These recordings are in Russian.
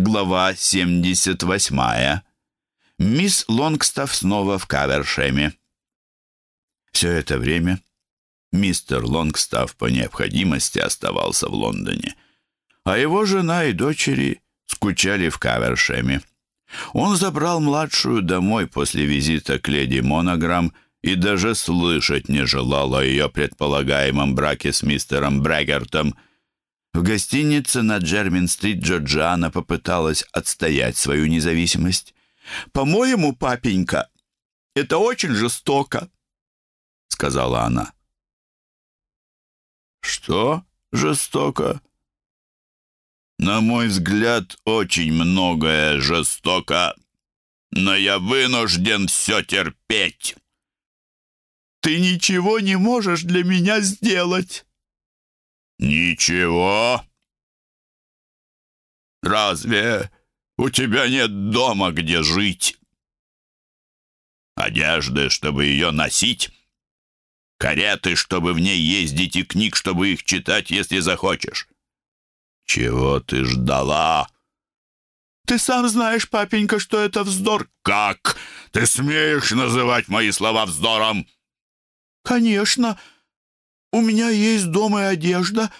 Глава 78. Мисс Лонгстаф снова в Кавершеме. Все это время мистер Лонгстаф по необходимости оставался в Лондоне, а его жена и дочери скучали в Кавершеме. Он забрал младшую домой после визита к леди Монограмм и даже слышать не желал о ее предполагаемом браке с мистером Брэггертом. В гостинице на Джермин-стрит Джорджиана попыталась отстоять свою независимость. «По-моему, папенька, это очень жестоко», — сказала она. «Что жестоко?» «На мой взгляд, очень многое жестоко, но я вынужден все терпеть». «Ты ничего не можешь для меня сделать». «Ничего? Разве у тебя нет дома, где жить? Одежды, чтобы ее носить? Кареты, чтобы в ней ездить, и книг, чтобы их читать, если захочешь? Чего ты ждала?» «Ты сам знаешь, папенька, что это вздор». «Как? Ты смеешь называть мои слова вздором?» «Конечно. У меня есть дом и одежда.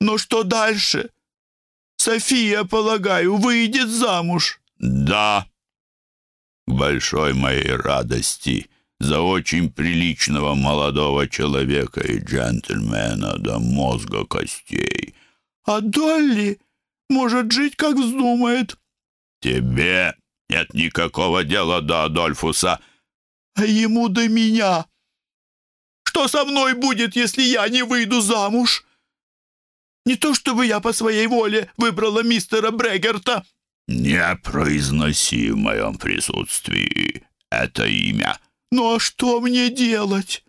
Но что дальше? София, полагаю, выйдет замуж». «Да». К большой моей радости за очень приличного молодого человека и джентльмена до мозга костей. «А Долли может жить, как вздумает». «Тебе нет никакого дела до Адольфуса». «А ему до меня». Что со мной будет, если я не выйду замуж? Не то чтобы я по своей воле выбрала мистера Брегерта». «Не произноси в моем присутствии это имя». «Ну а что мне делать?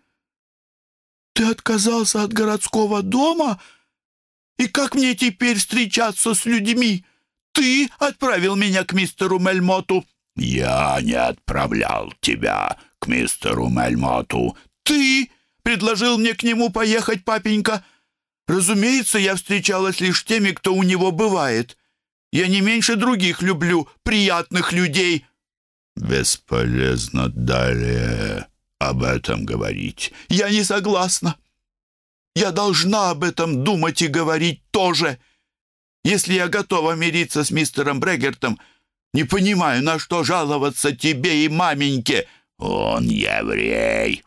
Ты отказался от городского дома? И как мне теперь встречаться с людьми? Ты отправил меня к мистеру Мельмоту». «Я не отправлял тебя к мистеру Мельмоту». «Ты предложил мне к нему поехать, папенька. Разумеется, я встречалась лишь с теми, кто у него бывает. Я не меньше других люблю приятных людей». «Бесполезно далее об этом говорить». «Я не согласна. Я должна об этом думать и говорить тоже. Если я готова мириться с мистером Брегертом, не понимаю, на что жаловаться тебе и маменьке». «Он еврей»,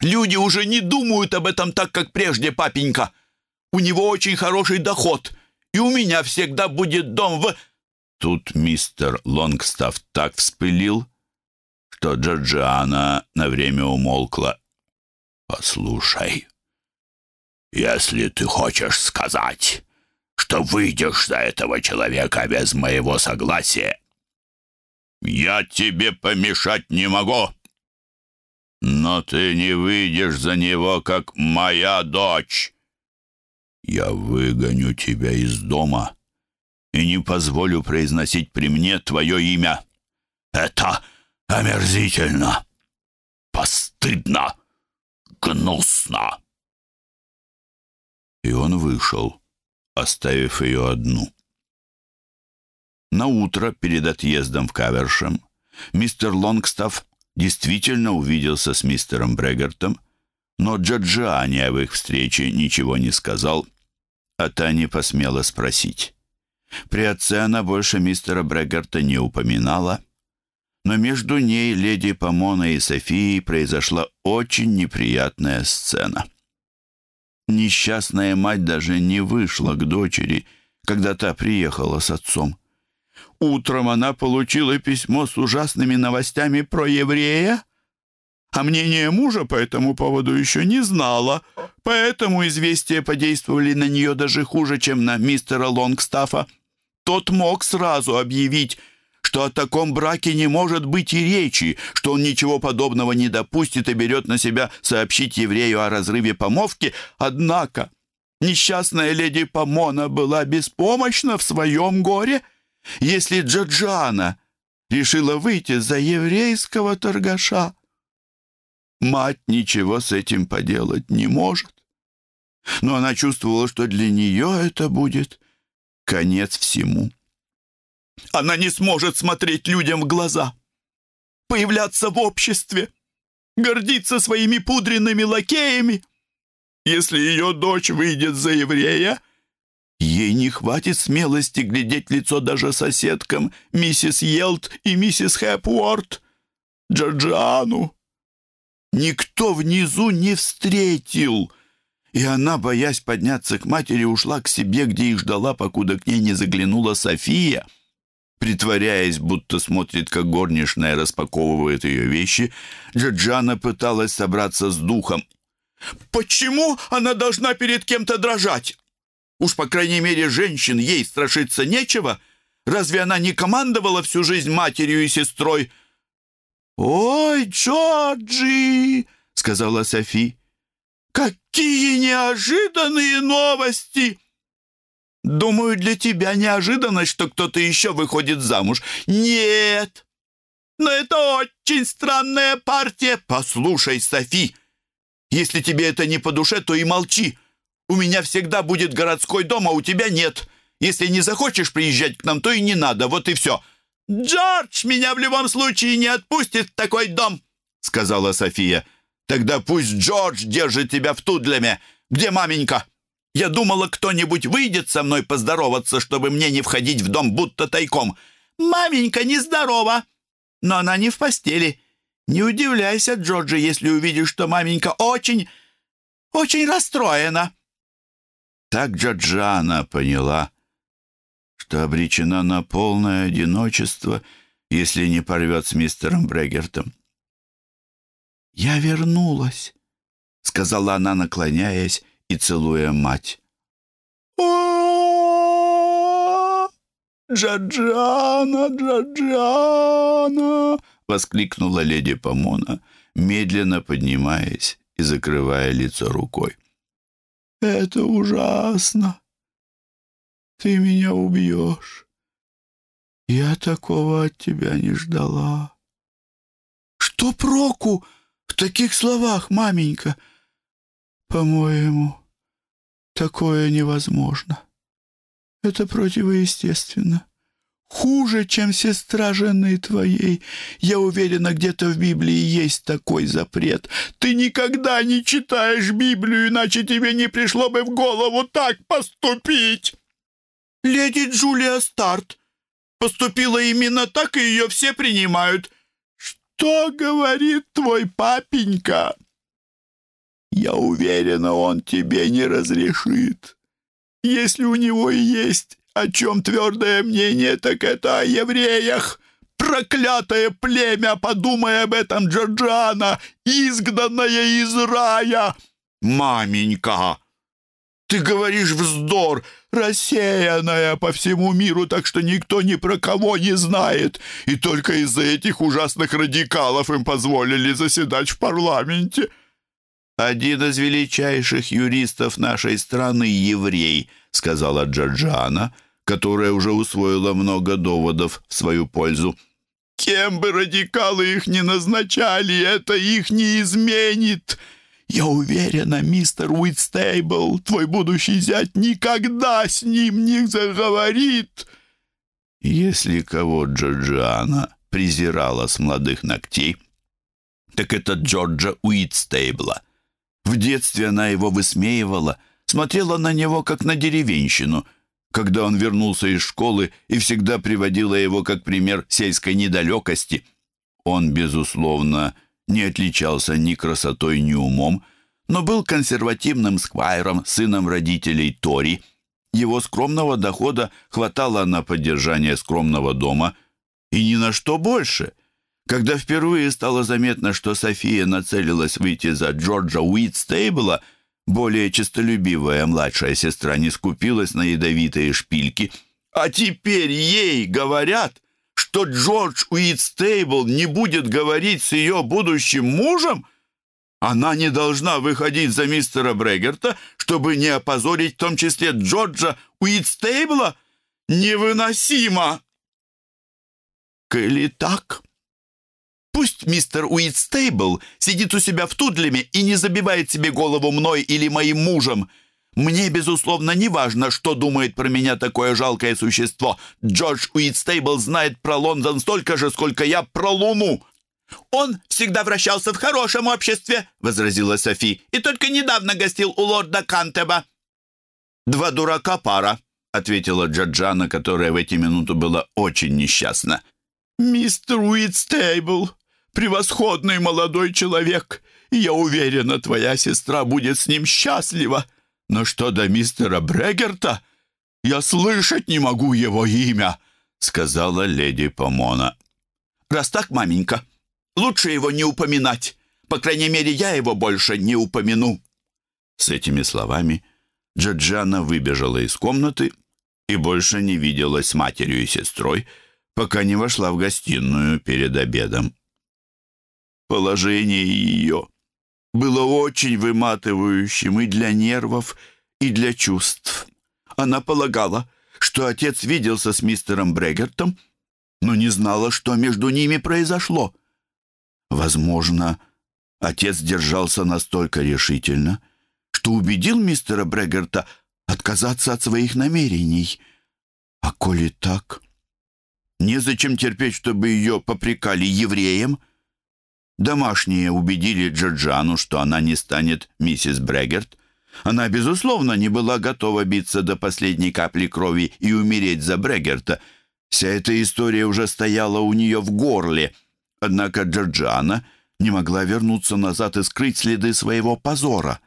Люди уже не думают об этом так, как прежде, папенька. У него очень хороший доход, и у меня всегда будет дом в...» Тут мистер Лонгстаф так вспылил, что Джорджиана на время умолкла. «Послушай, если ты хочешь сказать, что выйдешь за этого человека без моего согласия, я тебе помешать не могу!» Но ты не выйдешь за него, как моя дочь. Я выгоню тебя из дома и не позволю произносить при мне твое имя. Это омерзительно, постыдно, гнусно. И он вышел, оставив ее одну. На утро перед отъездом в Кавершем мистер Лонгстафф действительно увиделся с мистером Брегертом, но Джорджиане об их встрече ничего не сказал, а та не посмела спросить. При отце она больше мистера Брегерта не упоминала, но между ней, леди Помона и Софией произошла очень неприятная сцена. Несчастная мать даже не вышла к дочери, когда та приехала с отцом. Утром она получила письмо с ужасными новостями про еврея, а мнение мужа по этому поводу еще не знала, поэтому известия подействовали на нее даже хуже, чем на мистера Лонгстафа. Тот мог сразу объявить, что о таком браке не может быть и речи, что он ничего подобного не допустит и берет на себя сообщить еврею о разрыве помолвки, однако несчастная леди Помона была беспомощна в своем горе — если Джорджана решила выйти за еврейского торгаша. Мать ничего с этим поделать не может. Но она чувствовала, что для нее это будет конец всему. Она не сможет смотреть людям в глаза, появляться в обществе, гордиться своими пудренными лакеями. Если ее дочь выйдет за еврея, ей не хватит смелости глядеть лицо даже соседкам миссис Елт и миссис Хэпуорт, Джорджиану. Никто внизу не встретил, и она, боясь подняться к матери, ушла к себе, где их ждала, покуда к ней не заглянула София. Притворяясь, будто смотрит, как горничная распаковывает ее вещи, Джорджана пыталась собраться с духом. «Почему она должна перед кем-то дрожать? Уж, по крайней мере, женщин ей страшиться нечего. Разве она не командовала всю жизнь матерью и сестрой?» «Ой, Джорджи!» — сказала Софи. «Какие неожиданные новости!» «Думаю, для тебя неожиданность, что кто-то еще выходит замуж». «Нет!» «Но это очень странная партия!» «Послушай, Софи, если тебе это не по душе, то и молчи. У меня всегда будет городской дом, а у тебя нет. Если не захочешь приезжать к нам, то и не надо, вот и все». «Джордж меня в любом случае не отпустит в такой дом», — сказала София. «Тогда пусть Джордж держит тебя в Тудлеме. Где маменька? Я думала, кто-нибудь выйдет со мной поздороваться, чтобы мне не входить в дом будто тайком. Маменька нездорова, но она не в постели. Не удивляйся, Джорджи, если увидишь, что маменька очень, очень расстроена». Так Джорджана поняла, что обречена на полное одиночество, если не порвет с мистером Брегертом. «Я вернулась», — сказала она, наклоняясь и целуя мать. Джаджана, Джаджана!» — воскликнула леди Помона, медленно поднимаясь и закрывая лицо рукой. «Это ужасно!» Ты меня убьешь. Я такого от тебя не ждала. Что проку в таких словах, маменька? По-моему, такое невозможно. Это противоестественно. Хуже, чем сестра жены твоей. Я уверена, где-то в Библии есть такой запрет. Ты никогда не читаешь Библию, иначе тебе не пришло бы в голову так поступить. Леди Джулия Старт поступила именно так, и ее все принимают. Что говорит твой папенька? Я уверена, он тебе не разрешит. Если у него и есть о чем твердое мнение, так это о евреях. Проклятое племя, подумай об этом, Джорджана, изгнанное из рая. Маменька, ты говоришь вздор, рассеянная по всему миру, так что никто ни про кого не знает. И только из-за этих ужасных радикалов им позволили заседать в парламенте. «Один из величайших юристов нашей страны — еврей», — сказала Джорджана, которая уже усвоила много доводов в свою пользу. «Кем бы радикалы их ни назначали, это их не изменит!» Я уверена, мистер Уитстейбл, твой будущий зять, никогда с ним не заговорит. Если кого Джорджиана презирала с молодых ногтей, так это Джорджа Уитстейбла. В детстве она его высмеивала, смотрела на него, как на деревенщину, когда он вернулся из школы и всегда приводила его как пример сельской недалекости. Он, безусловно, не отличался ни красотой, ни умом, но был консервативным сквайром, сыном родителей Тори. Его скромного дохода хватало на поддержание скромного дома и ни на что больше. Когда впервые стало заметно, что София нацелилась выйти за Джорджа Уитстейбла, более честолюбивая младшая сестра не скупилась на ядовитые шпильки. А теперь ей говорят — что Джордж Уитстейбл не будет говорить с ее будущим мужем? Она не должна выходить за мистера Брегерта, чтобы не опозорить в том числе Джорджа Уитстейбла? Невыносимо! Коли так, пусть мистер Уитстейбл сидит у себя в Тудлеме и не забивает себе голову мной или моим мужем. Мне, безусловно, не важно, что думает про меня такое жалкое существо. Джордж Уитстейбл знает про Лондон столько же, сколько я про Луну». «Он всегда вращался в хорошем обществе», — возразила Софи, «и только недавно гостил у лорда Кантеба». «Два дурака пара», — ответила Джаджана, которая в эти минуты была очень несчастна. «Мистер Уитстейбл, превосходный молодой человек, и я уверена, твоя сестра будет с ним счастлива. Но что до мистера Брегерта, я слышать не могу его имя», — сказала леди Помона. «Раз так, маменька, лучше его не упоминать. По крайней мере, я его больше не упомяну». С этими словами Джаджана выбежала из комнаты и больше не виделась с матерью и сестрой, пока не вошла в гостиную перед обедом. Положение ее было очень выматывающим и для нервов, и для чувств. Она полагала, что отец виделся с мистером Брегертом, но не знала, что между ними произошло. Возможно, отец держался настолько решительно, что убедил мистера Брегерта отказаться от своих намерений. А коли так, незачем терпеть, чтобы ее попрекали евреем. Домашние убедили Джорджану, что она не станет миссис Брегерт. Она, безусловно, не была готова биться до последней капли крови и умереть за Брегерта. Вся эта история уже стояла у нее в горле. Однако Джорджана не могла вернуться назад и скрыть следы своего позора.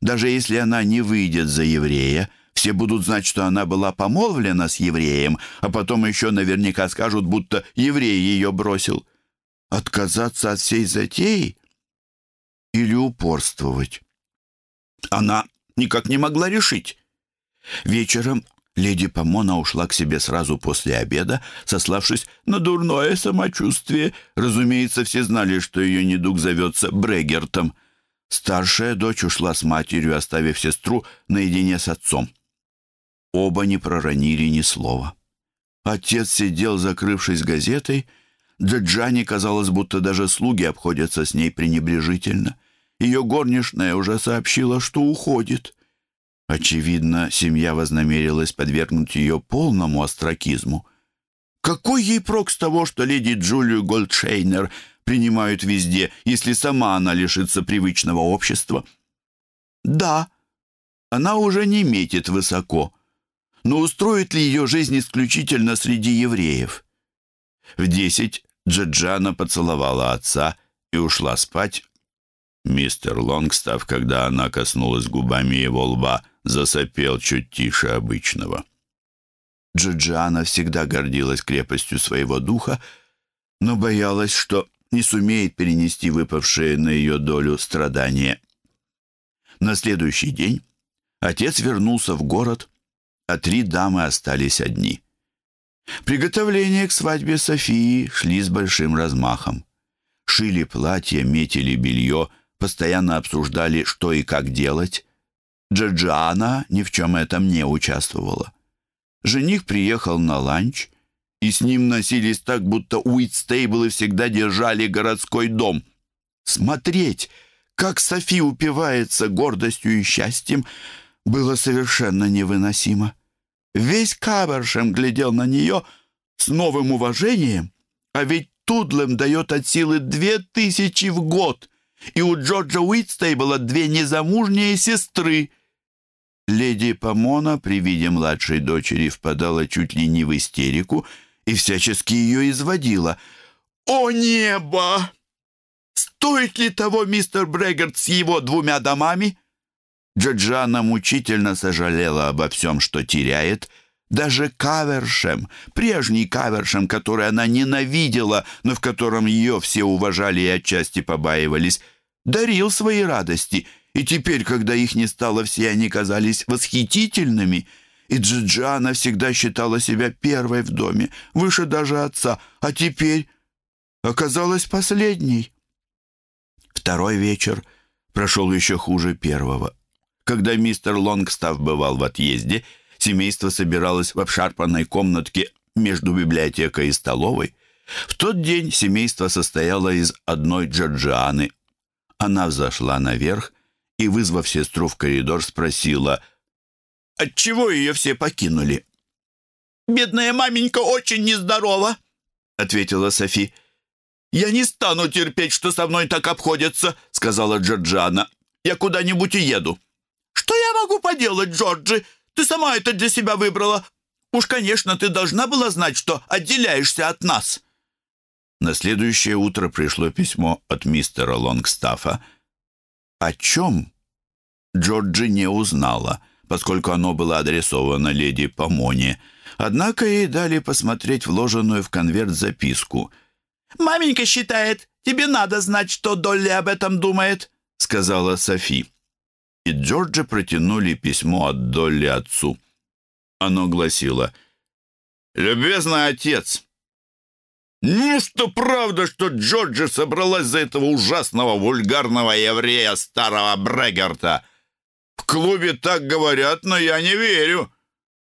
Даже если она не выйдет за еврея, все будут знать, что она была помолвлена с евреем, а потом еще наверняка скажут, будто еврей ее бросил. Отказаться от всей затеи или упорствовать? Она никак не могла решить. Вечером леди Помона ушла к себе сразу после обеда, сославшись на дурное самочувствие. Разумеется, все знали, что ее недуг зовется Брегертом — Старшая дочь ушла с матерью, оставив сестру наедине с отцом. Оба не проронили ни слова. Отец сидел, закрывшись газетой. Джаджане казалось, будто даже слуги обходятся с ней пренебрежительно. Ее горничная уже сообщила, что уходит. Очевидно, семья вознамерилась подвергнуть ее полному остракизму. Какой ей прок с того, что леди Джулию Голдшейнер принимают везде, если сама она лишится привычного общества. Да, она уже не метит высоко, но устроит ли ее жизнь исключительно среди евреев? В десять Джаджана поцеловала отца и ушла спать. Мистер Лонгстав, когда она коснулась губами его лба, засопел чуть тише обычного. Джаджана всегда гордилась крепостью своего духа, но боялась, что не сумеет перенести выпавшие на ее долю страдания. На следующий день отец вернулся в город, а три дамы остались одни. Приготовления к свадьбе Софии шли с большим размахом. Шили платья, метили белье, постоянно обсуждали, что и как делать. Джаджана ни в чем этом не участвовала. Жених приехал на ланч — и с ним носились так, будто Уитстейблы всегда держали городской дом. Смотреть, как Софи упивается гордостью и счастьем, было совершенно невыносимо. Весь Кавершем глядел на нее с новым уважением, а ведь Тудлем дает от силы две тысячи в год, и у Джорджа Уитстейбла две незамужние сестры. Леди Помона при виде младшей дочери впадала чуть ли не в истерику — и всячески ее изводила. «О небо! Стоит ли того мистер Брегерт с его двумя домами?» Джаджана мучительно сожалела обо всем, что теряет. Даже Кавершем, прежний Кавершем, который она ненавидела, но в котором ее все уважали и отчасти побаивались, дарил свои радости, и теперь, когда их не стало, все они казались восхитительными — и Джиджана всегда считала себя первой в доме, выше даже отца, а теперь оказалась последней. Второй вечер прошел еще хуже первого. Когда мистер Лонгстав бывал в отъезде, семейство собиралось в обшарпанной комнатке между библиотекой и столовой. В тот день семейство состояло из одной Джорджианы. Она взошла наверх и, вызвав сестру в коридор, спросила — отчего ее все покинули?» «Бедная маменька очень нездорова», — ответила Софи. «Я не стану терпеть, что со мной так обходятся», — сказала Джорджана. «Я куда-нибудь уеду». «Что я могу поделать, Джорджи? Ты сама это для себя выбрала. Уж, конечно, ты должна была знать, что отделяешься от нас». На следующее утро пришло письмо от мистера Лонгстаффа. О чем? Джорджи не узнала, поскольку оно было адресовано леди Помоне. Однако ей дали посмотреть вложенную в конверт записку. «Маменька считает, тебе надо знать, что Долли об этом думает», — сказала Софи. И Джорджи протянули письмо от Долли отцу. Оно гласило «Любезный отец, Неужто правда, что Джорджи собралась за этого ужасного вульгарного еврея старого Брегерта? В клубе так говорят, но я не верю.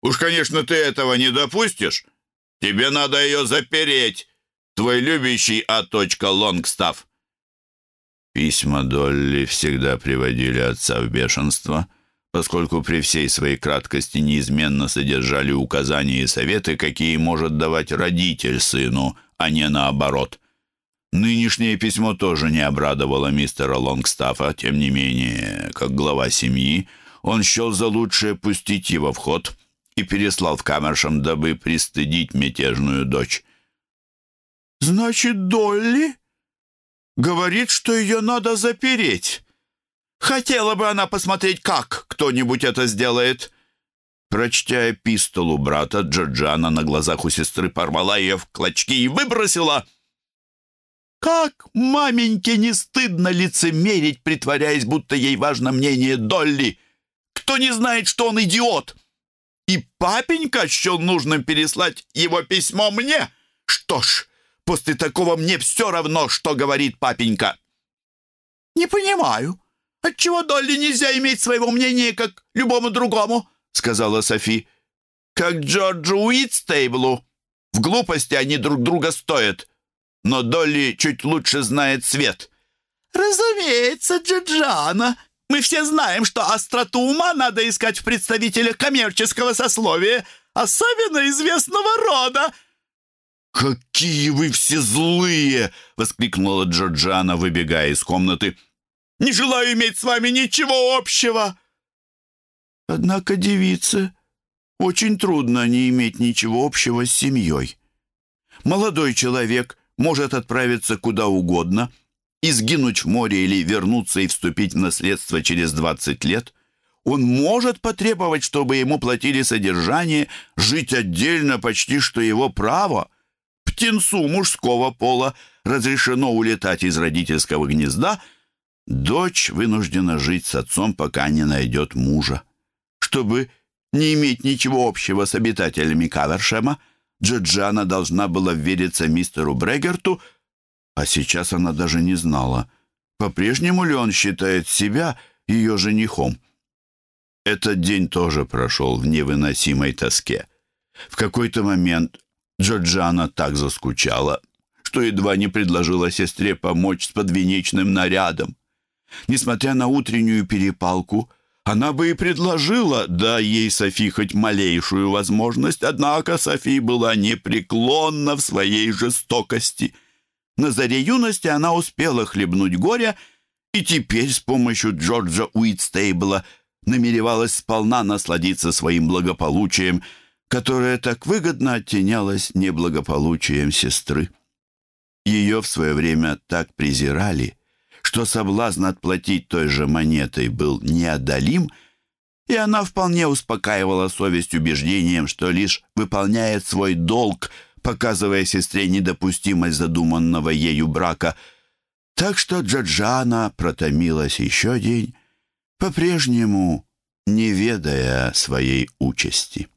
Уж, конечно, ты этого не допустишь. Тебе надо ее запереть. Твой любящий А. Лонгстафф. Письма Долли всегда приводили отца в бешенство, поскольку при всей своей краткости неизменно содержали указания и советы, какие может давать родитель сыну, а не наоборот. Нынешнее письмо тоже не обрадовало мистера Лонгстаффа, тем не менее, как глава семьи, он счел за лучшее пустить его в ход и переслал в Камершем, дабы пристыдить мятежную дочь. «Значит, Долли говорит, что ее надо запереть. Хотела бы она посмотреть, как кто-нибудь это сделает». Прочтя эпистолу брата, Джорджана на глазах у сестры порвала ее в клочки и выбросила. «Как маменьке не стыдно лицемерить, притворяясь, будто ей важно мнение Долли! Кто не знает, что он идиот? И папенька счел нужным переслать его письмо мне? Что ж, после такого мне все равно, что говорит папенька». «Не понимаю, отчего Долли нельзя иметь своего мнения, как любому другому?» сказала Софи. «Как Джорджу Уитстейблу. В глупости они друг друга стоят. Но Долли чуть лучше знает свет». «Разумеется, Джорджана. Мы все знаем, что остроту ума надо искать в представителях коммерческого сословия, особенно известного рода». «Какие вы все злые!» — воскликнула Джорджана, выбегая из комнаты. «Не желаю иметь с вами ничего общего!» Однако девице очень трудно не иметь ничего общего с семьей. Молодой человек может отправиться куда угодно и в море или вернуться и вступить в наследство через 20 лет. Он может потребовать, чтобы ему платили содержание, жить отдельно почти что его право. Птенцу мужского пола разрешено улетать из родительского гнезда, дочь вынуждена жить с отцом, пока не найдет мужа. Чтобы не иметь ничего общего с обитателями Кавершема, Джорджана должна была вериться мистеру Брегерту, а сейчас она даже не знала, по-прежнему ли он считает себя ее женихом. Этот день тоже прошел в невыносимой тоске. В какой-то момент Джорджана так заскучала, что едва не предложила сестре помочь с подвенечным нарядом. Несмотря на утреннюю перепалку, она бы и предложила, да ей Софи хоть малейшую возможность, однако Софи была непреклонна в своей жестокости. На заре юности она успела хлебнуть горя, и теперь с помощью Джорджа Уитстейбла намеревалась сполна насладиться своим благополучием, которое так выгодно оттенялось неблагополучием сестры. Ее в свое время так презирали, что соблазн отплатить той же монетой был неодолим, и она вполне успокаивала совесть убеждением, что лишь выполняет свой долг, показывая сестре недопустимость задуманного ею брака. Так что Джаджана протомилась еще день, по-прежнему не ведая своей участи.